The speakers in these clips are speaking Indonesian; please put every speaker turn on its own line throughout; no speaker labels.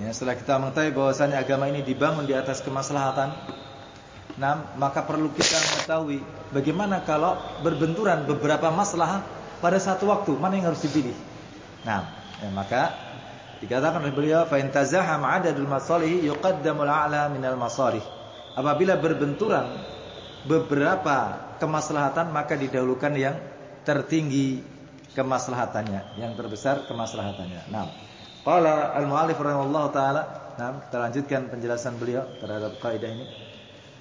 Ya, setelah kita mengetahui bahwasanya agama ini dibangun di atas kemaslahatan, nah, maka perlu kita mengetahui bagaimana kalau berbenturan beberapa masalah pada satu waktu, mana yang harus dipilih. Nah, ya, maka dikatakan oleh beliau fa in tazaham adadul masalih yuqaddamul a'la minal masalih. Apabila berbenturan beberapa kemaslahatan maka didahulukan yang tertinggi kemaslahatannya, yang terbesar kemaslahatannya. Nah, qala al-mu'allif rahimahullah taala, nah, kita lanjutkan penjelasan beliau terhadap kaidah ini.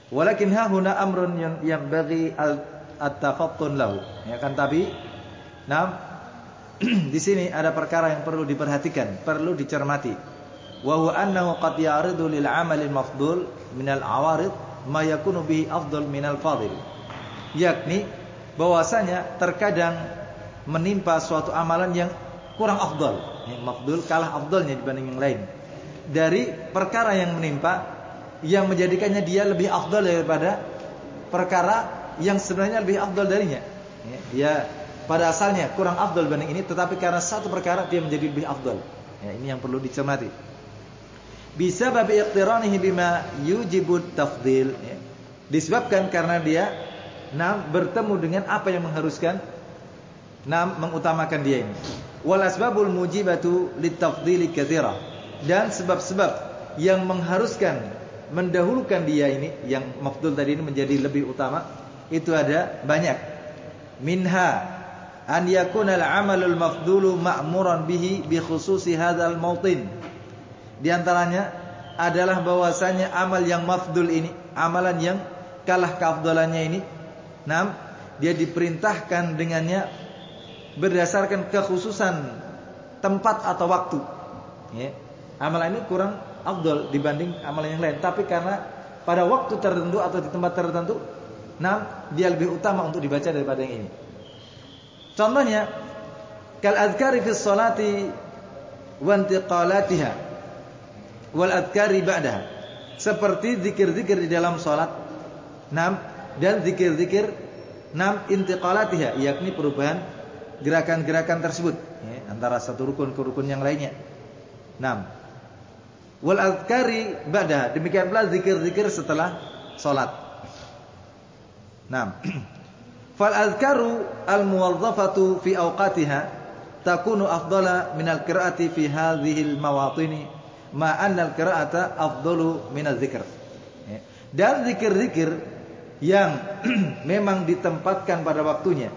Walakin ha huna amrun yang bagi at-tafattun lahu. Ya kan tapi nah di sini ada perkara yang perlu diperhatikan, perlu dicermati. Wa huwa annahu qad ya'ridu lil 'amali al-mafdul min al-'awarid ma yakunu bihi afdal min al-fadil. Yakni bahwasanya terkadang menimpa suatu amalan yang kurang afdal, yang mafdul kalah afdalnya dibanding yang lain. Dari perkara yang menimpa yang menjadikannya dia lebih afdal daripada perkara yang sebenarnya lebih afdal darinya. Ya, dia pada asalnya kurang afdal dibanding ini, tetapi karena satu perkara dia menjadi lebih afdal. Ya, ini yang perlu dicermati. Bisa babi iqtiranihi bima yujibut tafdil. Ya. Disebabkan karena dia nah, bertemu dengan apa yang mengharuskan nah, mengutamakan dia ini. Wal asbabul mujibatu litafdili katsira. Dan sebab-sebab yang mengharuskan mendahulukan dia ini yang mafdul tadi ini menjadi lebih utama itu ada banyak. Minha an yakuna al-amalul mafdulu ma'muran bihi bi khususi hadzal mautin. Di antaranya adalah bahwasanya amal yang mafdul ini, amalan yang kalah keafdalannya ini, nam dia diperintahkan dengannya berdasarkan kekhususan tempat atau waktu. Ya. Amalan ini kurang afdal dibanding amalan yang lain, tapi karena pada waktu tertentu atau di tempat tertentu, nam dia lebih utama untuk dibaca daripada yang ini. Contohnya, kal adhkari fi sholati wa intiqalatiha wal adkari ba'daha. Seperti zikir-zikir di dalam salat. Nam dan zikir-zikir nam intiqalatiha yakni perubahan gerakan-gerakan tersebut ya, antara satu rukun ke rukun yang lainnya. Nam. Wal adkari ba'daha. Demikian pula zikir-zikir setelah salat. Nam. Fal adkaru al muwazzafatu fi awqatiha takunu afdala min al qira'ati fi hadhihi al mawatini ma'annal qira'ata afdalu minaz zikr. Ya. Dan zikir-zikir yang memang ditempatkan pada waktunya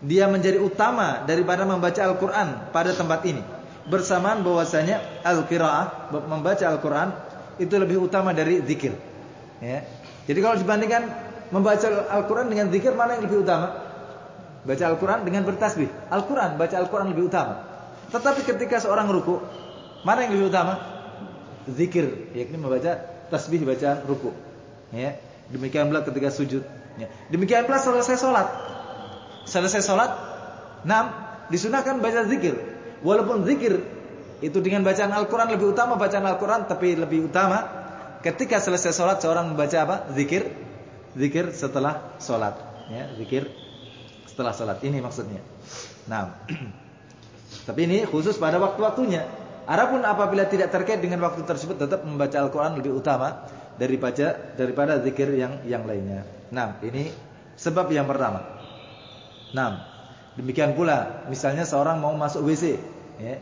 dia menjadi utama daripada membaca Al-Qur'an pada tempat ini. Bersamaan bahwasanya al-qiraah membaca Al-Qur'an itu lebih utama dari zikir. Ya. Jadi kalau dibandingkan membaca Al-Qur'an dengan zikir mana yang lebih utama? Baca Al-Qur'an dengan bertasbih. Al-Qur'an baca Al-Qur'an lebih utama. Tetapi ketika seorang ruku Mana yang lebih utama? Zikir, yakni membaca tasbih bacaan ruku. Ya. Demikian pula ketika sujud. Ya. Demikian pula selesai sholat. Selesai sholat, enam disunahkan baca zikir. Walaupun zikir itu dengan bacaan Al-Quran lebih utama bacaan Al-Quran, tapi lebih utama ketika selesai sholat seorang membaca apa? Zikir, zikir setelah sholat. Ya, zikir setelah sholat. Ini maksudnya. Nah, tapi ini khusus pada waktu-waktunya. Adapun apabila tidak terkait dengan waktu tersebut tetap membaca Al-Qur'an lebih utama daripada daripada zikir yang yang lainnya. Nah, ini sebab yang pertama. Nah, demikian pula misalnya seorang mau masuk WC, ya.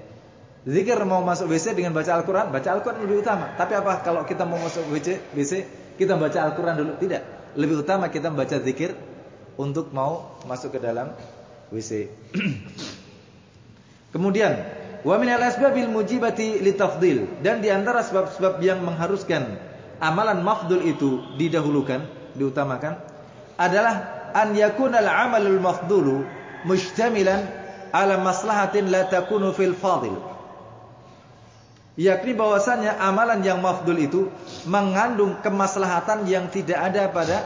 Zikir mau masuk WC dengan baca Al-Qur'an, baca Al-Qur'an lebih utama. Tapi apa kalau kita mau masuk WC, WC kita baca Al-Qur'an dulu? Tidak. Lebih utama kita membaca zikir untuk mau masuk ke dalam WC. Kemudian Wa minal asbabil mujibati litafdil dan di antara sebab-sebab yang mengharuskan amalan mafdul itu didahulukan, diutamakan adalah an yakuna al-amalul mafdulu mustamilan ala maslahatin la takunu fil fadil. Yakni bahwasanya amalan yang mafdul itu mengandung kemaslahatan yang tidak ada pada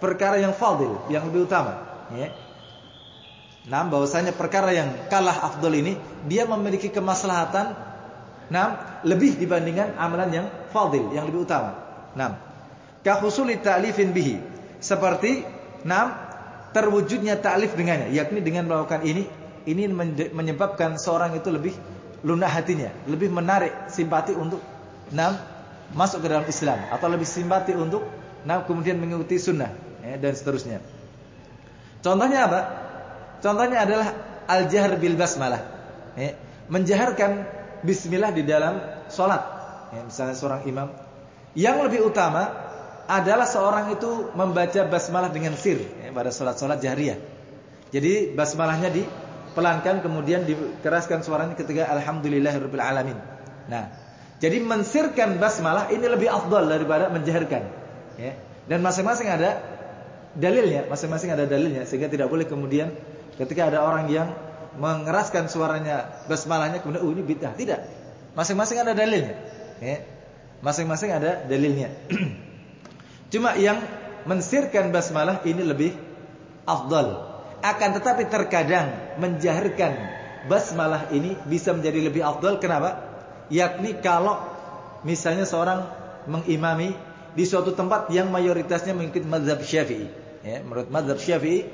perkara yang fadil, yang lebih utama, ya. Nah, bahwasanya perkara yang kalah afdol ini dia memiliki kemaslahatan nah, lebih dibandingkan amalan yang fadil, yang lebih utama. Nah, kahusuli ta'lifin bihi. Seperti nah, terwujudnya ta'lif dengannya, yakni dengan melakukan ini ini menyebabkan seorang itu lebih lunak hatinya, lebih menarik simpati untuk nam masuk ke dalam Islam atau lebih simpati untuk nam kemudian mengikuti sunnah ya, dan seterusnya. Contohnya apa? Contohnya adalah al-jahr bil basmalah. Ya, menjaharkan bismillah di dalam salat. Ya, misalnya seorang imam yang lebih utama adalah seorang itu membaca basmalah dengan sir ya, pada salat-salat jahriyah. Jadi basmalahnya dipelankan kemudian dikeraskan suaranya ketika alhamdulillahirabbil alamin. Nah, jadi mensirkan basmalah ini lebih afdal daripada menjaharkan. Ya. Dan masing-masing ada dalilnya, masing-masing ada dalilnya sehingga tidak boleh kemudian ketika ada orang yang mengeraskan suaranya basmalahnya kemudian oh ini bid'ah. Tidak. Masing-masing ada dalilnya. Ya. Masing-masing ada dalilnya. Cuma yang mensirkan basmalah ini lebih afdal. Akan tetapi terkadang menjaharkan basmalah ini bisa menjadi lebih afdal. Kenapa? Yakni kalau misalnya seorang mengimami di suatu tempat yang mayoritasnya mengikuti mazhab Syafi'i. Ya, menurut mazhab Syafi'i,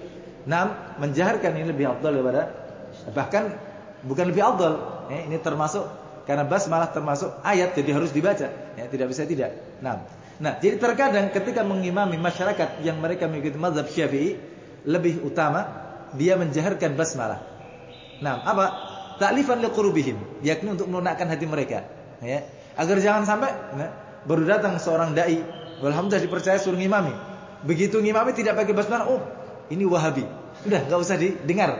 nam menjaharkan ini lebih afdal daripada bahkan bukan lebih afdal. Ya, ini termasuk karena basmalah termasuk ayat jadi harus dibaca. Ya, tidak bisa tidak. Nah, nah jadi terkadang ketika mengimami masyarakat yang mereka mengikuti mazhab Syafi'i lebih utama dia menjaharkan basmalah. Nah, apa? Ta'lifan liqurubihim, yakni untuk melunakkan hati mereka, ya. Agar jangan sampai nah, baru datang seorang dai, alhamdulillah dipercaya suruh ngimami. Begitu ngimami tidak pakai basmalah, oh, ini Wahabi. Udah, enggak usah didengar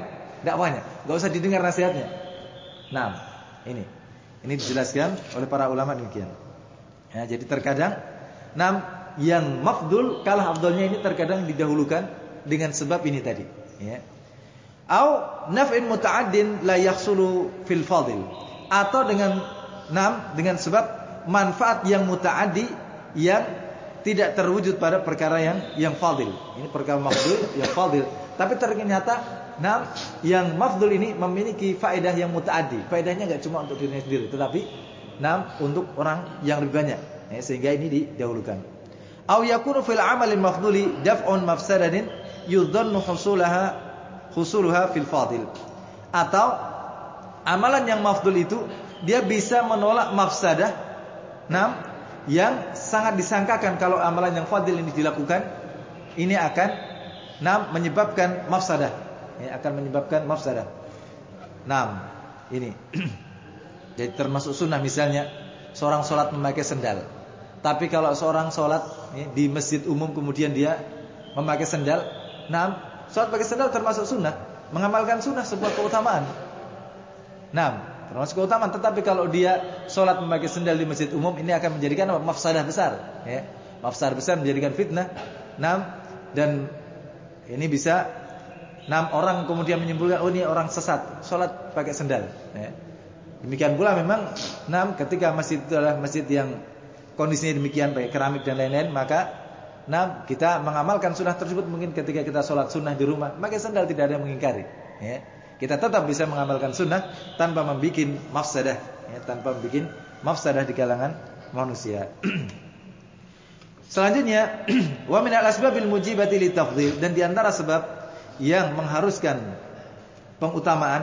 dakwanya, enggak usah didengar nasihatnya. Nah, ini. Ini dijelaskan oleh para ulama demikian. Ya, jadi terkadang nam yang mafdul kalah afdolnya ini terkadang didahulukan dengan sebab ini tadi. Ya. Au naf'in muta'addin la yahsulu fil fadil. Atau dengan nam dengan sebab manfaat yang muta'addi yang tidak terwujud pada perkara yang yang fadil. Ini perkara mafdul yang fadil. Tapi ternyata nam yang mafdul ini memiliki faedah yang muta'addi. Faedahnya enggak cuma untuk dirinya sendiri tetapi nam untuk orang yang lebih banyak ya, sehingga ini didahulukan au yakunu fil amalil mafduli daf'un mafsadatin yudhannu husulaha husuluha fil fadil. Atau amalan yang mafdul itu dia bisa menolak mafsadah nam yang sangat disangkakan kalau amalan yang fadil ini dilakukan ini akan nam menyebabkan mafsadah ya, akan menyebabkan mafsadah. Nam ini jadi termasuk sunnah misalnya seorang sholat memakai sendal. Tapi kalau seorang sholat ya, di masjid umum kemudian dia memakai sendal, Nah, sholat pakai sandal termasuk sunnah. Mengamalkan sunnah sebuah keutamaan. Nah, termasuk keutamaan. Tetapi kalau dia sholat memakai sandal di masjid umum, ini akan menjadikan mafsadah besar. Ya. Mafsadah besar menjadikan fitnah. Nah, dan ini bisa enam orang kemudian menyimpulkan oh ini orang sesat sholat pakai sendal. Ya. Demikian pula memang enam ketika masjid itu adalah masjid yang kondisinya demikian pakai keramik dan lain-lain maka Nah, kita mengamalkan sunnah tersebut mungkin ketika kita sholat sunnah di rumah, maka sendal tidak ada yang mengingkari. Ya. Kita tetap bisa mengamalkan sunnah tanpa membuat mafsadah, ya, tanpa membuat mafsadah di kalangan manusia. Selanjutnya, wa min al-asbabil mujibati litafdhil dan di antara sebab yang mengharuskan pengutamaan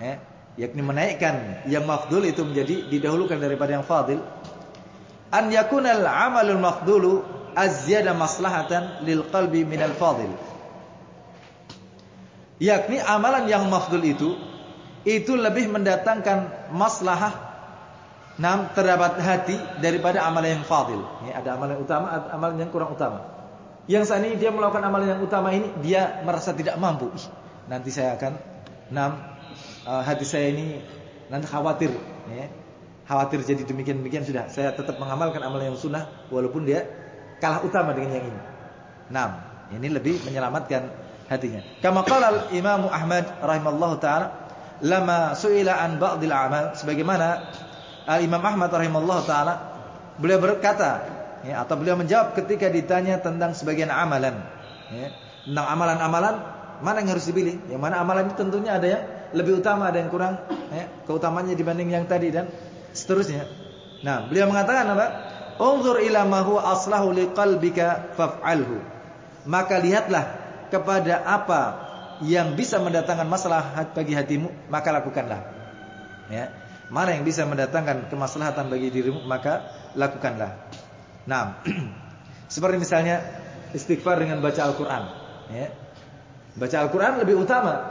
ya, yakni menaikkan yang mafdul itu menjadi didahulukan daripada yang fadil an yakunal amalul mafdulu azyada maslahatan lil qalbi minal fadil. Yakni amalan yang mafdul itu itu lebih mendatangkan maslahah nam terdapat hati daripada amalan yang fadil. Ya, ada amalan yang utama, ada amalan yang kurang utama. Yang saat ini dia melakukan amalan yang utama ini dia merasa tidak mampu. Ih, nanti saya akan nam uh, hati saya ini nanti khawatir ya. Khawatir jadi demikian-demikian sudah. Saya tetap mengamalkan amalan yang sunnah walaupun dia kalah utama dengan yang ini. Nam, ini lebih menyelamatkan hatinya. Kama qala Imam Ahmad rahimallahu taala, lama suila an ba'dil amal sebagaimana Al Imam Ahmad rahimallahu taala beliau berkata ya, atau beliau menjawab ketika ditanya tentang sebagian amalan ya, tentang amalan-amalan mana yang harus dipilih? Yang mana amalan itu tentunya ada yang lebih utama, ada yang kurang ya, keutamanya dibanding yang tadi dan seterusnya. Nah, beliau mengatakan apa? Unzur ila ma huwa aslahu liqalbika faf'alhu. Maka lihatlah kepada apa yang bisa mendatangkan masalah bagi hatimu, maka lakukanlah. Ya. mana yang bisa mendatangkan kemaslahatan bagi dirimu maka lakukanlah. Nah, seperti misalnya istighfar dengan baca Al-Qur'an, ya. Baca Al-Qur'an lebih utama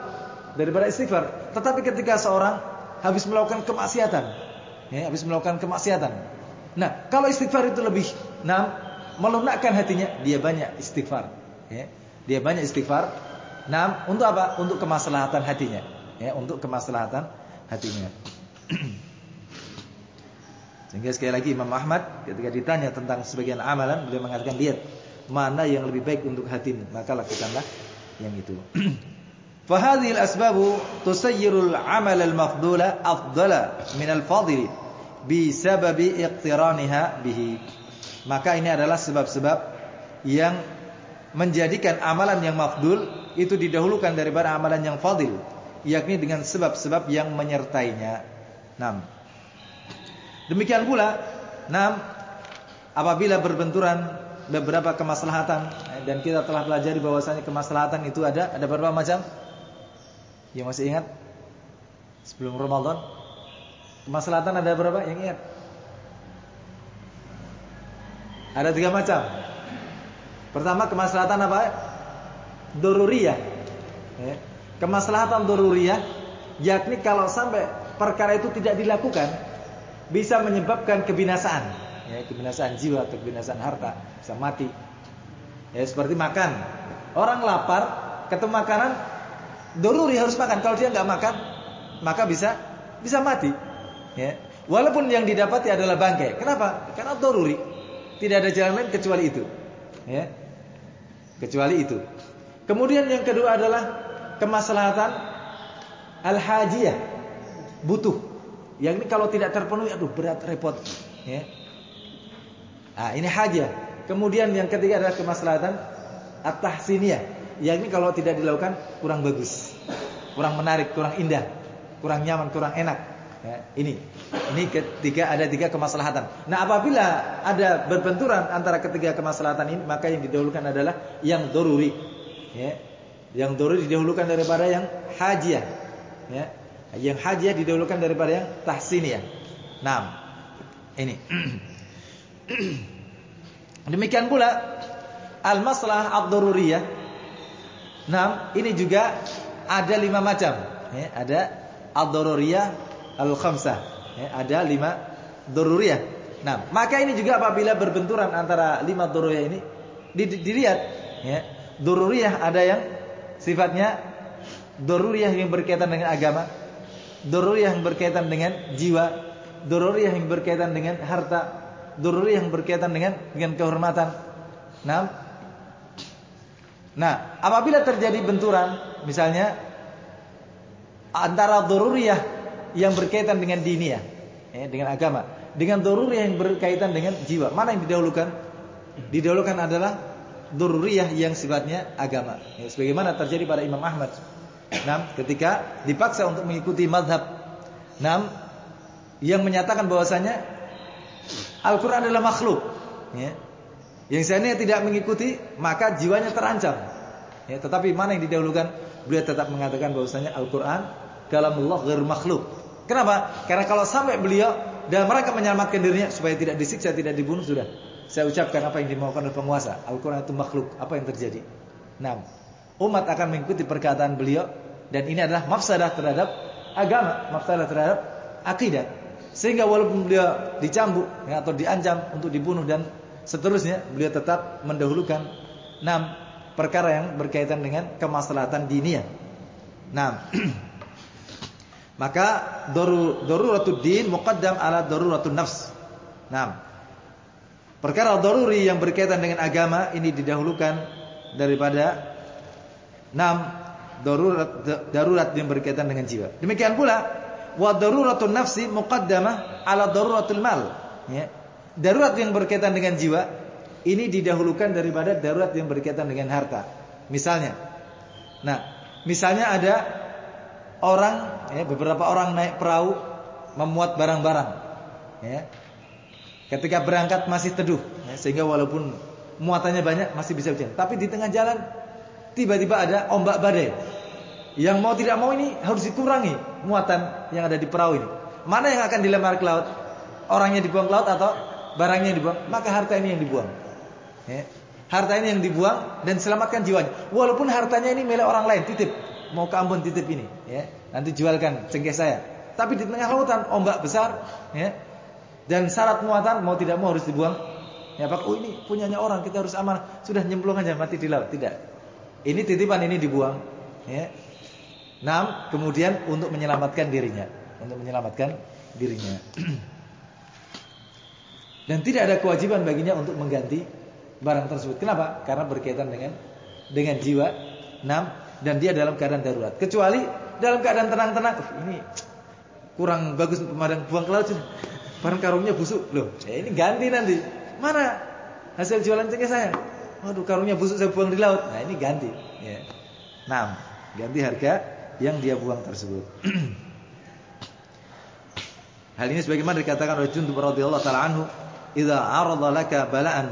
daripada istighfar. Tetapi ketika seorang habis melakukan kemaksiatan, ya, habis melakukan kemaksiatan. Nah, kalau istighfar itu lebih nah, melunakkan hatinya, dia banyak istighfar, ya. Dia banyak istighfar. Nah, untuk apa? Untuk kemaslahatan hatinya, ya, untuk kemaslahatan hatinya. Sehingga sekali lagi Imam Ahmad ketika ditanya tentang sebagian amalan, beliau mengatakan lihat mana yang lebih baik untuk hatimu, maka lakukanlah yang itu. فهذه الأسباب تسير العمل المفضول أفضل من الفاضل بسبب اقترانها به maka ini adalah sebab-sebab yang menjadikan amalan yang mafdul itu didahulukan daripada amalan yang fadil yakni dengan sebab-sebab yang menyertainya. 6. Demikian pula 6 apabila berbenturan beberapa kemaslahatan dan kita telah pelajari bahwasanya kemaslahatan itu ada ada berapa macam? Yang masih ingat? Sebelum Ramadan Kemaslahatan ada berapa? Yang ingat? Ada tiga macam Pertama kemaslahatan apa? Doruriyah ya. Kemaslahatan doruriyah Yakni kalau sampai perkara itu tidak dilakukan Bisa menyebabkan kebinasaan ya, Kebinasaan jiwa atau kebinasaan harta Bisa mati ya, Seperti makan Orang lapar Ketemu makanan Doruri harus makan. Kalau dia nggak makan, maka bisa bisa mati. Ya. Walaupun yang didapati adalah bangkai. Kenapa? Karena doruri. Tidak ada jalan lain kecuali itu. Ya. Kecuali itu. Kemudian yang kedua adalah kemaslahatan al-hajiyah. Butuh. Yang ini kalau tidak terpenuhi aduh berat repot. Ya. Nah, ini hajah. Kemudian yang ketiga adalah kemaslahatan at-tahsiniyah. Yang ini kalau tidak dilakukan kurang bagus, kurang menarik, kurang indah, kurang nyaman, kurang enak. Ya, ini, ini ketiga ada tiga kemaslahatan. Nah apabila ada berbenturan antara ketiga kemaslahatan ini, maka yang didahulukan adalah yang doruri. Ya, yang doruri didahulukan daripada yang hajiah. Ya, yang hajiah didahulukan daripada yang tahsiniyah. Nah, ini. Demikian pula al-maslahah ad-daruriyah Nah, ini juga ada lima macam. Ya, ada ad-daruriyah al-khamsah. Ya, ada lima daruriyah. Nah, maka ini juga apabila berbenturan antara lima daruriyah ini dilihat ya. Ada yang sifatnya daruriyah yang berkaitan dengan agama, daruriyah yang berkaitan dengan jiwa, daruriyah yang berkaitan dengan harta, daruriyah yang berkaitan dengan dengan kehormatan. Nah, Nah, apabila terjadi benturan, misalnya antara doruriyah yang berkaitan dengan diniyah, ya, dengan agama, dengan doruriyah yang berkaitan dengan jiwa, mana yang didahulukan? Didahulukan adalah doruriyah yang sifatnya agama. Ya, sebagaimana terjadi pada Imam Ahmad. Nah, ketika dipaksa untuk mengikuti madhab, nah, yang menyatakan bahwasanya Al-Quran adalah makhluk. Ya, yang seandainya tidak mengikuti maka jiwanya terancam. Ya, tetapi mana yang didahulukan? Beliau tetap mengatakan bahwasanya Al-Qur'an kalamullah ghair makhluk. Kenapa? Karena kalau sampai beliau dan mereka menyelamatkan dirinya supaya tidak disiksa, tidak dibunuh sudah. Saya ucapkan apa yang dimaukan oleh penguasa. Al-Qur'an itu makhluk. Apa yang terjadi? Nah, umat akan mengikuti perkataan beliau dan ini adalah mafsadah terhadap agama, mafsadah terhadap akidah. Sehingga walaupun beliau dicambuk ya, atau diancam untuk dibunuh dan seterusnya beliau tetap mendahulukan enam perkara yang berkaitan dengan kemaslahatan dunia. Nah, maka daru daruratud din muqaddam ala daruratul nafs. Nah, perkara daruri yang berkaitan dengan agama ini didahulukan daripada enam darurat darurat yang berkaitan dengan jiwa. Demikian pula wa daruratun nafsi muqaddamah ala daruratul mal. Ya. Darurat yang berkaitan dengan jiwa ini didahulukan daripada darurat yang berkaitan dengan harta. Misalnya, nah, misalnya ada orang, ya, beberapa orang naik perahu memuat barang-barang, ya. Ketika berangkat masih teduh, ya, sehingga walaupun muatannya banyak masih bisa hujan. Tapi di tengah jalan tiba-tiba ada ombak badai. Yang mau tidak mau ini harus dikurangi muatan yang ada di perahu ini. mana yang akan dilempar ke laut? Orangnya dibuang ke laut atau barangnya yang dibuang? Maka harta ini yang dibuang. Ya. Harta ini yang dibuang dan selamatkan jiwanya. Walaupun hartanya ini milik orang lain, titip. Mau ke Ambon titip ini, ya. Nanti jualkan cengkeh saya. Tapi di tengah lautan ombak besar, ya. Dan syarat muatan mau tidak mau harus dibuang. Ya, Pak, oh ini punyanya orang, kita harus aman. Sudah nyemplung aja mati di laut. Tidak. Ini titipan ini dibuang, ya. Enam, kemudian untuk menyelamatkan dirinya, untuk menyelamatkan dirinya. Dan tidak ada kewajiban baginya untuk mengganti barang tersebut. Kenapa? Karena berkaitan dengan dengan jiwa. Enam, dan dia dalam keadaan darurat. Kecuali dalam keadaan tenang-tenang, oh, ini kurang bagus pemadam buang ke laut. Barang karungnya busuk. Loh, ya ini ganti nanti. Mana hasil jualan cengkeh saya? Waduh, karungnya busuk saya buang di laut. Nah, ini ganti, ya. Enam, ganti harga yang dia buang tersebut. Hal ini sebagaimana dikatakan oleh Jundub radhiyallahu taala anhu, "Idza 'arada laka bala'an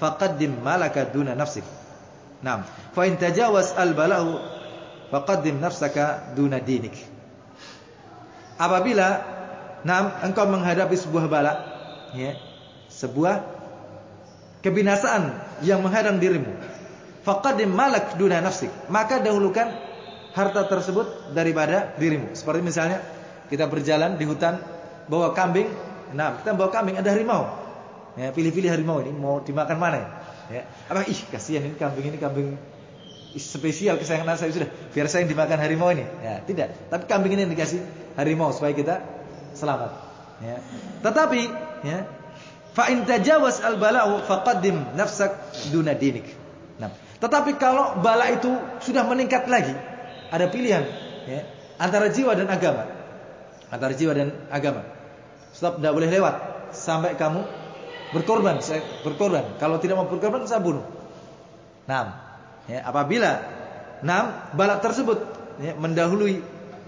faqaddim malaka duna nafsik." Naam, fa in tajawaz al-bala'u faqaddim nafsaka duna dinik. Apabila naam engkau menghadapi sebuah bala, ya, sebuah kebinasaan yang menghadang dirimu, faqaddim malak duna nafsik, maka dahulukan harta tersebut daripada dirimu. Seperti misalnya kita berjalan di hutan bawa kambing, nah kita bawa kambing ada harimau. Ya, pilih-pilih harimau ini mau dimakan mana ya. Apa ih kasihan ini kambing ini kambing spesial kesayangan saya sudah biar saya yang dimakan harimau ini. Ya, tidak. Tapi kambing ini yang dikasih harimau supaya kita selamat. Ya. Tetapi ya, fa in tajawaz al bala'u faqaddim nafsak duna dinik. Nah, tetapi kalau bala itu sudah meningkat lagi, ada pilihan ya, antara jiwa dan agama. Antara jiwa dan agama. Stop, tidak boleh lewat sampai kamu berkorban. Saya berkorban. Kalau tidak mau berkorban, saya bunuh. Nah, ya, apabila enam balak tersebut ya, mendahului,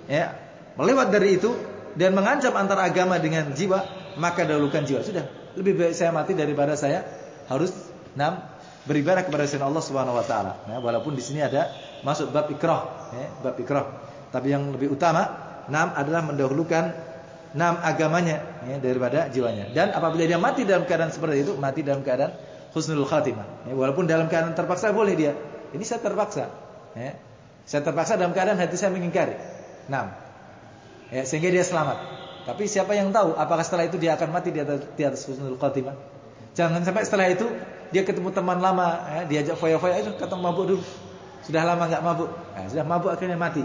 ya, melewat dari itu dan mengancam antara agama dengan jiwa, maka dahulukan jiwa. Sudah, lebih baik saya mati daripada saya harus enam beribadah kepada selain Allah Subhanahu Wa Taala. Ya, walaupun di sini ada masuk bab ikrah, ya, bab ikrah. Tapi yang lebih utama Nam adalah mendahulukan nam agamanya ya, daripada jiwanya. Dan apabila dia mati dalam keadaan seperti itu, mati dalam keadaan husnul khatimah. Ya, walaupun dalam keadaan terpaksa boleh dia. Ini saya terpaksa. Ya. Saya terpaksa dalam keadaan hati saya mengingkari. Nam. Ya, sehingga dia selamat. Tapi siapa yang tahu apakah setelah itu dia akan mati di atas, di atas husnul khatimah? Jangan sampai setelah itu dia ketemu teman lama, ya, diajak foya-foya itu ketemu mabuk dulu. Sudah lama nggak mabuk. Nah, sudah mabuk akhirnya mati.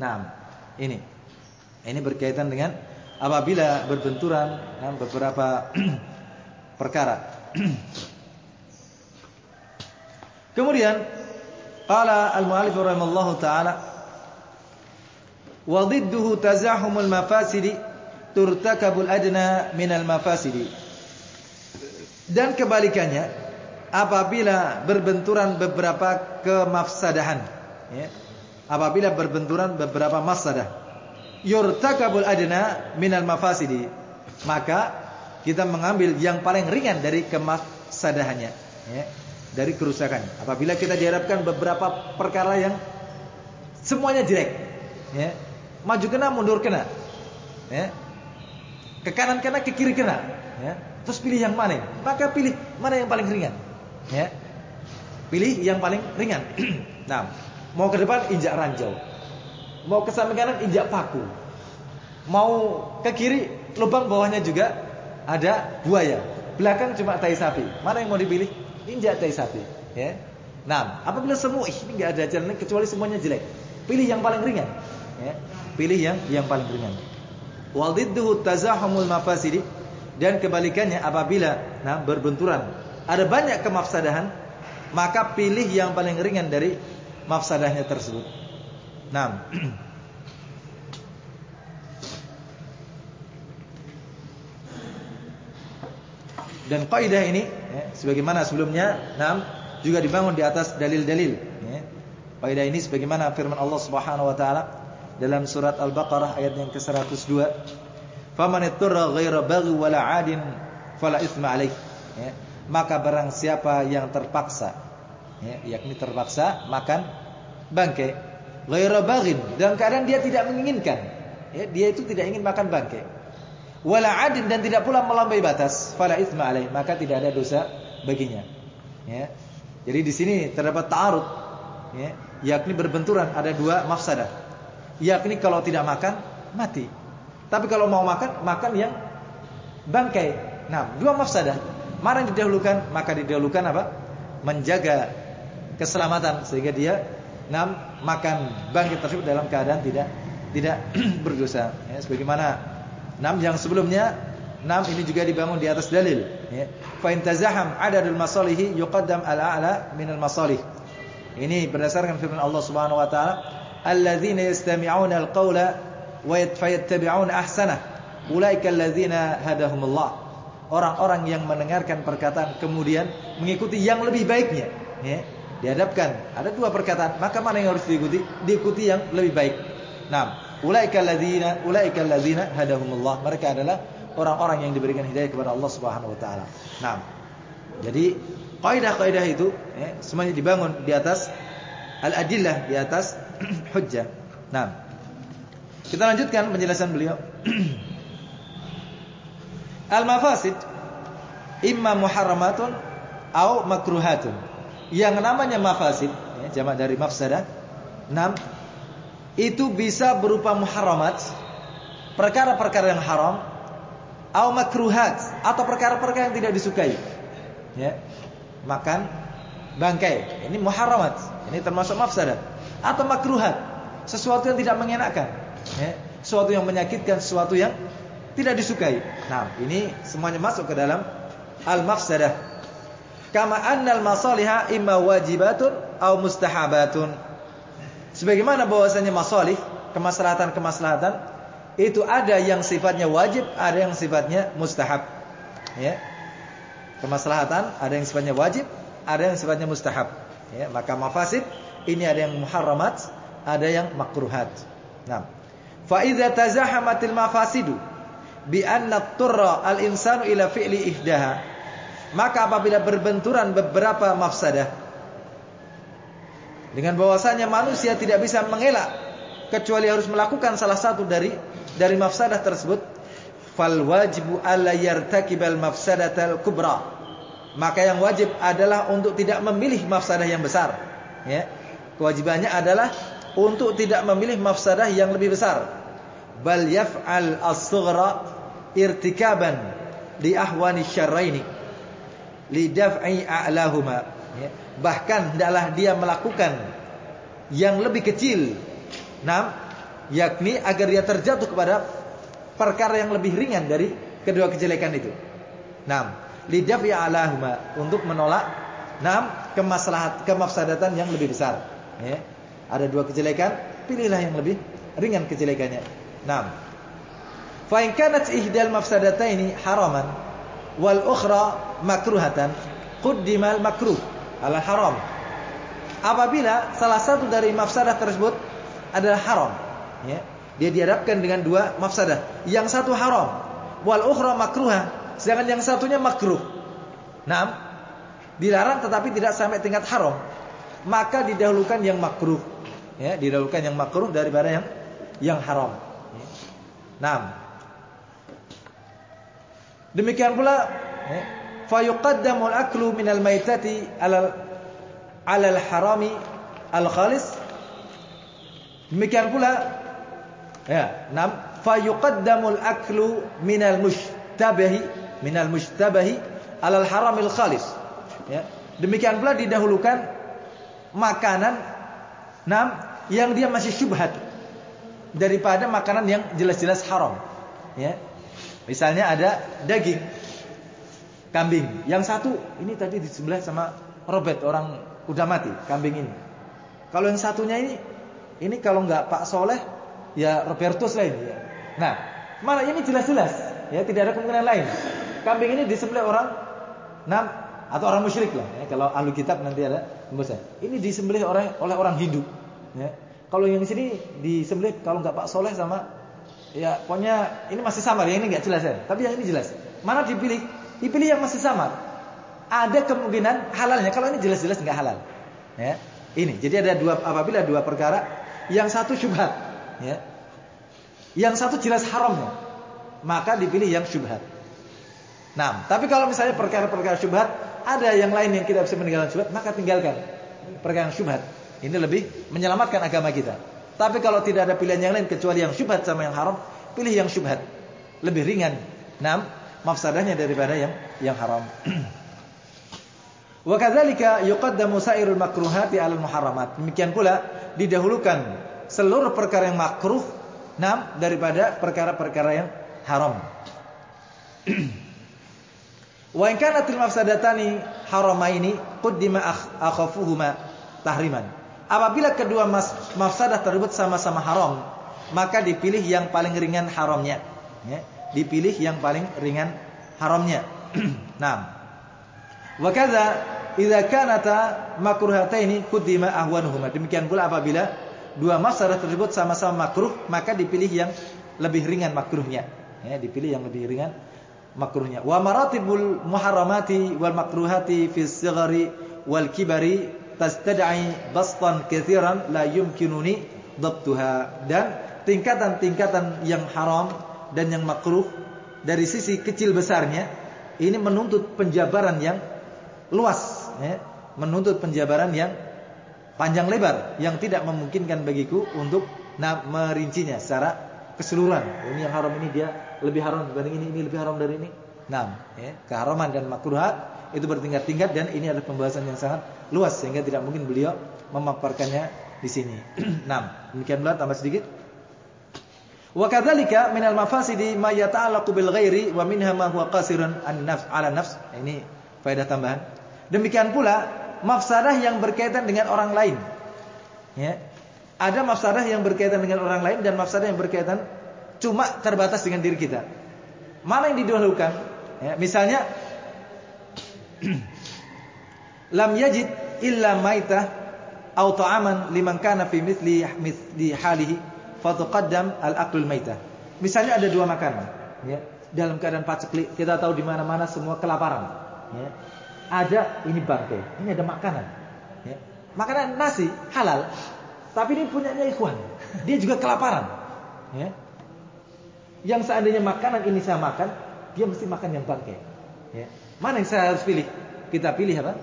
Nah, ini. Ini berkaitan dengan apabila berbenturan ya, beberapa perkara. Kemudian qala al-mu'allif rahimallahu taala wa didduhu tazahumul mafasidi turtakabul adna minal mafasidi. Dan kebalikannya apabila berbenturan beberapa kemafsadahan ya. Apabila berbenturan beberapa mafsadah yurtakabul adna minal mafasidi. Maka kita mengambil yang paling ringan dari kemafsadahannya ya, dari kerusakan. Apabila kita diharapkan beberapa perkara yang semuanya jelek ya, maju kena mundur kena ya, ke kanan kena ke kiri kena ya, terus pilih yang mana? Maka pilih mana yang paling ringan ya, pilih yang paling ringan. Nah mau ke depan injak ranjau Mau ke samping kanan injak paku. Mau ke kiri lubang bawahnya juga ada buaya. Belakang cuma tai sapi. Mana yang mau dipilih? Injak tai sapi, ya. Nah, apabila semua ini enggak ada jalan kecuali semuanya jelek. Pilih yang paling ringan, ya. Pilih yang yang paling ringan. Waldidduhu tazahumul mafasidi dan kebalikannya apabila nah berbenturan ada banyak kemafsadahan maka pilih yang paling ringan dari mafsadahnya tersebut. Nah. Dan kaidah ini ya, sebagaimana sebelumnya, nam juga dibangun di atas dalil-dalil. Ya. Kaidah ini sebagaimana firman Allah Subhanahu wa taala dalam surat Al-Baqarah ayat yang ke-102, "Faman ghaira baghi wala 'adin fala itsma alaih." Ya. Maka barang siapa yang terpaksa, ya, yakni terpaksa makan bangkai ghaira baghin dalam keadaan dia tidak menginginkan ya, dia itu tidak ingin makan bangkai wala adin dan tidak pula melampaui batas, fala itsma maka tidak ada dosa baginya. Ya. Jadi di sini terdapat ta'arud ya, yakni berbenturan ada dua mafsadah. Yakni kalau tidak makan mati. Tapi kalau mau makan, makan yang bangkai. Nah, dua mafsadah. Mana yang didahulukan? Maka didahulukan apa? Menjaga keselamatan sehingga dia nam makan bangkai tersebut dalam keadaan tidak tidak berdosa. Ya, sebagaimana Nam yang sebelumnya Nam ini juga dibangun di atas dalil ya. Fa in tazaham adadul masalihi yuqaddam al-a'la min al-masalih. Ini berdasarkan firman Allah Subhanahu wa taala, "Alladzina yastami'una al-qawla wa yattabi'una ahsana. Ulaika alladzina hadahumullah." Orang-orang yang mendengarkan perkataan kemudian mengikuti yang lebih baiknya, ya. Dihadapkan ada dua perkataan, maka mana yang harus diikuti? Diikuti yang lebih baik. Nah, Ulaika alladzina ulaika alladzina hadahumullah. Mereka adalah orang-orang yang diberikan hidayah kepada Allah Subhanahu wa taala. Nah, jadi kaidah-kaidah itu ya, semuanya dibangun di atas al-adillah, di atas hujjah. Nah, kita lanjutkan penjelasan beliau. Al-mafasid imma muharramatun au makruhatun. Yang namanya mafasid, ya, jamak dari mafsadah, enam itu bisa berupa muharramat, perkara-perkara yang haram, atau makruhat atau perkara-perkara yang tidak disukai. Ya. Makan bangkai, ini muharramat, ini termasuk mafsadah atau makruhat, sesuatu yang tidak mengenakan, ya. Sesuatu yang menyakitkan, sesuatu yang tidak disukai. Nah, ini semuanya masuk ke dalam al-mafsadah. Kama annal masaliha imma wajibatun au mustahabatun. Sebagaimana bahwasanya masalih, kemaslahatan-kemaslahatan itu ada yang sifatnya wajib, ada yang sifatnya mustahab. Ya. Kemaslahatan ada yang sifatnya wajib, ada yang sifatnya mustahab. Ya, maka mafasid ini ada yang muharramat, ada yang makruhat. Nah, fa idza tazahamatil mafasidu bi anna turra al-insanu ila fi'li ihdaha maka apabila berbenturan beberapa mafsadah dengan bahwasanya manusia tidak bisa mengelak kecuali harus melakukan salah satu dari dari mafsadah tersebut. Fal wajibu alla yartakibal mafsadatal kubra. Maka yang wajib adalah untuk tidak memilih mafsadah yang besar. Ya. Kewajibannya adalah untuk tidak memilih mafsadah yang lebih besar. Bal yaf'al as-sughra irtikaban li ahwani syarraini li daf'i a'lahuma. Ya. bahkan hendaklah dia melakukan yang lebih kecil. Nah yakni agar dia terjatuh kepada perkara yang lebih ringan dari kedua kejelekan itu. Nah lidafi alahuma. Untuk menolak nah kemaslahat kemafsadatan yang lebih besar. Ya. ada dua kejelekan pilihlah yang lebih ringan kejelekannya. Nah fa in kanat mafsadataini haraman wal ukhra makruhatan quddimal makruh al haram. Apabila salah satu dari mafsadah tersebut adalah haram, ya, dia dihadapkan dengan dua mafsadah. Yang satu haram, wal ukhra makruha, sedangkan yang satunya makruh. Nah, dilarang tetapi tidak sampai tingkat haram, maka didahulukan yang makruh. Ya, didahulukan yang makruh daripada yang yang haram. Ya. Demikian pula ya, fayuqaddamu al-aklu min al-maitati ala al-harami al-khalis. Demikian pula ya nam fayuqaddamu al-aklu min al-mushtabahi min al-mushtabahi ala al-haram al-khalis ya demikian pula didahulukan makanan nam yang dia masih syubhat daripada makanan yang jelas-jelas haram. Ya misalnya ada daging kambing. Yang satu ini tadi disembelih sama Robert orang udah mati kambing ini. Kalau yang satunya ini ini kalau nggak Pak Soleh ya Robertus lain ya. Nah, malah ini jelas-jelas ya tidak ada kemungkinan lain. Kambing ini disembelih orang enam atau orang musyrik lah ya. Kalau ahlu kitab nanti ada pembahasan. Ini disembelih orang oleh orang Hindu ya. Kalau yang di sini disembelih kalau nggak Pak Soleh sama ya pokoknya ini masih samar ya ini nggak jelas ya. Tapi yang ini jelas. Mana dipilih? Dipilih yang masih sama. Ada kemungkinan halalnya. Kalau ini jelas-jelas nggak halal. Ya. Ini. Jadi ada dua apabila dua perkara, yang satu syubhat, ya. Yang satu jelas haramnya. maka dipilih yang syubhat. Nah, tapi kalau misalnya perkara-perkara syubhat, ada yang lain yang kita bisa meninggalkan syubhat, maka tinggalkan perkara syubhat. Ini lebih menyelamatkan agama kita. Tapi kalau tidak ada pilihan yang lain kecuali yang syubhat sama yang haram, pilih yang syubhat. Lebih ringan. Nah, mafsadahnya daripada yang yang haram. Wa kadzalika yuqaddamu sa'irul makruhati 'alal muharramat. Demikian pula didahulukan seluruh perkara yang makruh nam daripada perkara-perkara yang haram. Wa in kanatil mafsadatani haramaini quddima akhafuhuma tahriman. Apabila kedua mafsadah tersebut sama-sama haram, maka dipilih yang paling ringan haramnya. Ya, dipilih yang paling ringan haramnya. nah, Wa kadza idza kanata makruhataini quddima ahwanuhuma. Demikian pula apabila dua masalah tersebut sama-sama makruh, maka dipilih yang lebih ringan makruhnya. Ya, dipilih yang lebih ringan makruhnya. Wa maratibul muharramati wal makruhati fi sighari wal kibari tastad'i bastan katsiran la yumkinuni dhabtuha. Dan tingkatan-tingkatan yang haram dan yang makruh dari sisi kecil besarnya ini menuntut penjabaran yang luas ya, menuntut penjabaran yang panjang lebar yang tidak memungkinkan bagiku untuk nah, merincinya secara keseluruhan. Ini yang haram ini dia lebih haram dibanding ini, ini lebih haram dari ini. Nah, ya, keharaman dan makruhat itu bertingkat-tingkat dan ini adalah pembahasan yang sangat luas sehingga tidak mungkin beliau memaparkannya di sini. nah, demikian pula tambah sedikit. Wa kadzalika minal mafasidi ma yata'allaqu bil ghairi wa minha ma huwa qasirun an nafs 'ala nafs. Ini faedah tambahan. Demikian pula mafsadah yang berkaitan dengan orang lain. Ya. Ada mafsadah yang berkaitan dengan orang lain dan mafsadah yang berkaitan cuma terbatas dengan diri kita. Mana yang didahulukan? Ya, misalnya lam yajid illa maitah atau ta'aman liman kana fi mithli mithli halihi fatuqaddam al-aqlul maitah. Misalnya ada dua makanan, ya. Dalam keadaan paceklik, kita tahu di mana-mana semua kelaparan, ya ada ini bangkai, ini ada makanan. Ya. Makanan nasi halal, tapi ini punyanya ikhwan. Dia juga kelaparan. Ya. Yang seandainya makanan ini saya makan, dia mesti makan yang bangkai. Ya. Mana yang saya harus pilih? Kita pilih apa?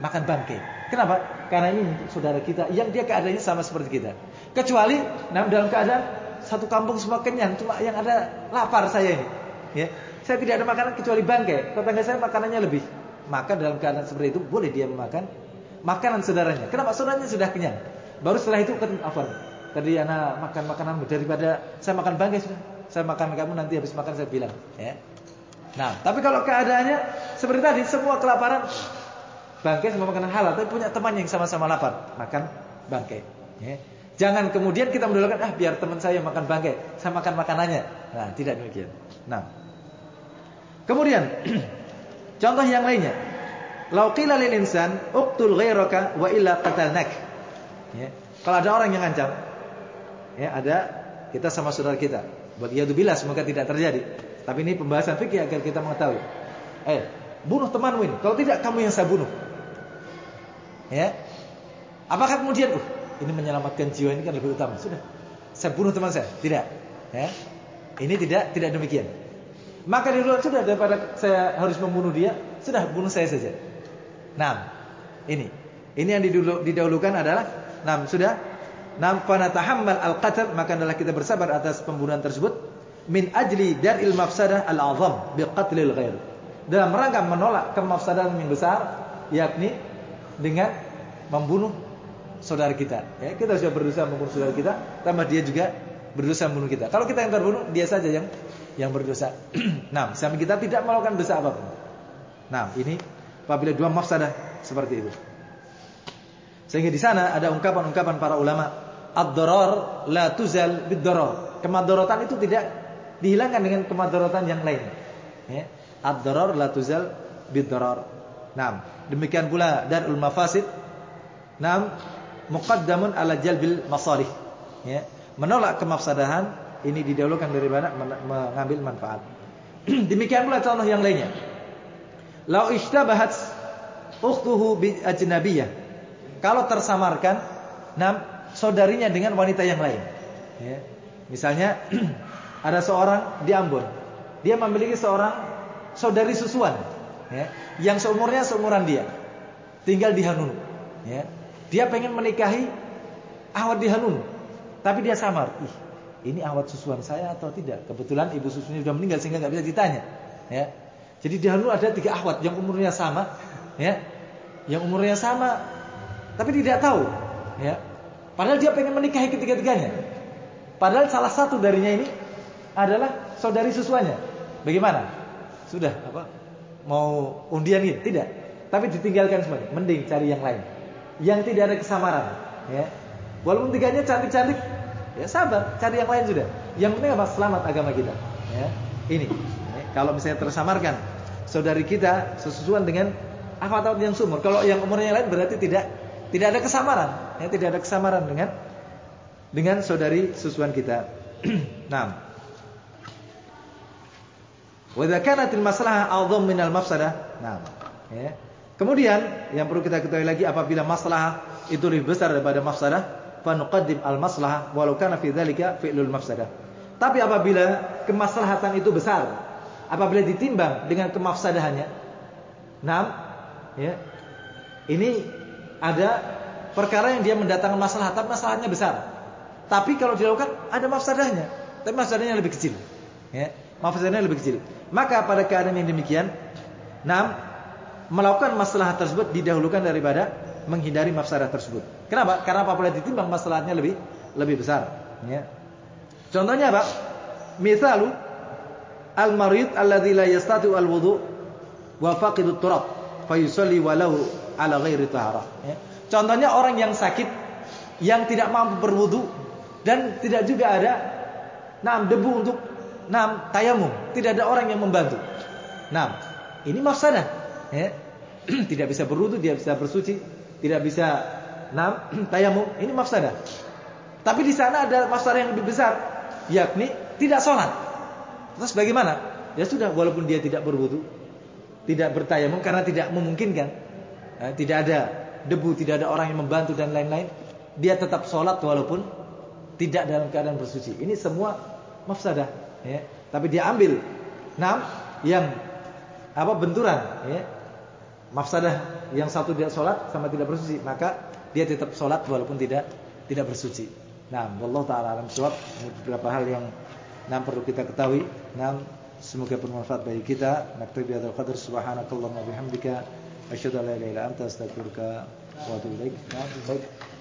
Makan bangkai. Kenapa? Karena ini untuk saudara kita yang dia keadaannya sama seperti kita. Kecuali dalam keadaan satu kampung semua kenyang, cuma yang ada lapar saya ini. Ya. Saya tidak ada makanan kecuali bangkai. Tetangga saya makanannya lebih maka dalam keadaan seperti itu boleh dia memakan makanan saudaranya. Kenapa? Saudaranya sudah kenyang. Baru setelah itu apa? Tadi anak makan makanan daripada saya makan bangkai sudah. Saya makan kamu nanti habis makan saya bilang, ya. Nah, tapi kalau keadaannya seperti tadi semua kelaparan bangkai semua makanan halal tapi punya teman yang sama-sama lapar, makan bangkai, ya. Jangan kemudian kita mendulukan ah biar teman saya makan bangkai, saya makan makanannya. Nah, tidak demikian. Nah. Kemudian Contoh yang lainnya. Lau qila lil insan uqtul ghairaka wa illa qatalnak. Ya. Kalau ada orang yang ngancam, ya ada kita sama saudara kita. Bagi yadubillah semoga tidak terjadi. Tapi ini pembahasan fikih agar kita mengetahui. Eh, bunuh temanmu ini. Kalau tidak kamu yang saya bunuh. Ya. Apakah kemudian uh, ini menyelamatkan jiwa ini kan lebih utama. Sudah. Saya bunuh teman saya. Tidak. Ya. Ini tidak tidak demikian. Maka di luar sudah daripada saya harus membunuh dia, sudah bunuh saya saja. Nah, ini. Ini yang didahulukan adalah nah, sudah nam tahammal al-qatl maka adalah kita bersabar atas pembunuhan tersebut min ajli dar'il mafsadah al-azam bi qatlil ghair. Dalam rangka menolak kemafsadatan yang besar yakni dengan membunuh saudara kita. Ya, kita sudah berusaha membunuh saudara kita, tambah dia juga berdosa membunuh kita. Kalau kita yang terbunuh, dia saja yang yang berdosa. nah, sampai kita tidak melakukan dosa apa pun. Nah, ini apabila dua mafsadah seperti itu. Sehingga di sana ada ungkapan-ungkapan para ulama, ad-darar la tuzal bid-darar. Kemadaratan itu tidak dihilangkan dengan kemadaratan yang lain. Ya. Ad-darar la tuzal demikian pula darul mafasid. Nah, muqaddamun ala jalbil masalih. Ya. Menolak kemafsadahan ini didahulukan daripada mengambil manfaat. Demikian pula contoh yang lainnya. Lau ishtabahat ukhtuhu bi ajnabiyah. Kalau tersamarkan nam saudarinya dengan wanita yang lain. Ya. Misalnya ada seorang di Ambon, dia memiliki seorang saudari susuan ya, yang seumurnya seumuran dia. Tinggal di Hanun, ya. Dia pengen menikahi awat di Hanun, tapi dia samar. Ih, ini awat susuan saya atau tidak? Kebetulan ibu susunya sudah meninggal sehingga nggak bisa ditanya, ya. Jadi di Hanun ada tiga awat yang umurnya sama, ya. Yang umurnya sama tapi tidak tahu, ya. Padahal dia pengen menikahi ketiga-tiganya. Padahal salah satu darinya ini adalah saudari susuannya. Bagaimana? Sudah apa? Mau undian ini? Tidak. Tapi ditinggalkan semuanya. Mending cari yang lain. Yang tidak ada kesamaran, ya. Walaupun tiganya cantik-cantik, ya sabar, cari yang lain sudah. Yang penting apa? Selamat agama kita. Ya. Ini. Ya. Kalau misalnya tersamarkan saudari kita sesusuan dengan akhwat yang sumur. Kalau yang umurnya lain berarti tidak tidak ada kesamaran, ya, tidak ada kesamaran dengan dengan saudari susuan kita. nah. Wa idza kanatil maslahah a'dham minal mafsadah. Nah, ya. Kemudian yang perlu kita ketahui lagi apabila masalah itu lebih besar daripada mafsadah, fa nuqaddim al maslahah walau kana fi dzalika fi'lul mafsadah. Tapi apabila kemaslahatan itu besar, apabila ditimbang dengan kemafsadahannya, nah, ya. Ini ada perkara yang dia mendatangkan masalah, tapi masalahnya besar. Tapi kalau dilakukan ada mafsadahnya, tapi mafsadahnya lebih kecil. Ya, mafsadahnya lebih kecil. Maka pada keadaan yang demikian, enam melakukan masalah tersebut didahulukan daripada menghindari mafsadah tersebut. Kenapa? Karena apabila ditimbang masalahnya lebih lebih besar. Ya. Contohnya apa? Misalu al-marid alladzi la yastati al-wudu wa faqidu turab fayusalli walau ala ghairi tahara. Ya. Contohnya orang yang sakit yang tidak mampu berwudu dan tidak juga ada nam debu untuk nam tayamum, tidak ada orang yang membantu. Nam, ini mafsadah, ya. tidak bisa berwudu, tidak bisa bersuci, tidak bisa nam tayamum, ini mafsadah. Tapi di sana ada mafsadah yang lebih besar, yakni tidak sholat. Terus bagaimana? Ya sudah, walaupun dia tidak berwudu, tidak bertayamum karena tidak memungkinkan, eh, tidak ada debu, tidak ada orang yang membantu dan lain-lain, dia tetap sholat walaupun tidak dalam keadaan bersuci. Ini semua mafsadah, ya. Tapi dia ambil enam yang apa benturan, ya. Mafsadah yang satu tidak sholat sama tidak bersuci, maka dia tetap sholat walaupun tidak tidak bersuci. Nah, Allah taala alam suwab beberapa hal yang nam perlu kita ketahui. Nam semoga bermanfaat bagi kita. Naktabi hadzal qadar subhanakallahumma bihamdika asyhadu an la ilaha illa anta astaghfiruka wa atubu ilaik. Baik.